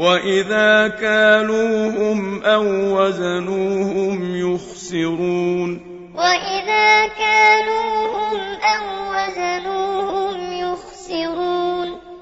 وإذا كالوهم أو وزنوهم يخسرون وإذا كالوهم أو وزنوهم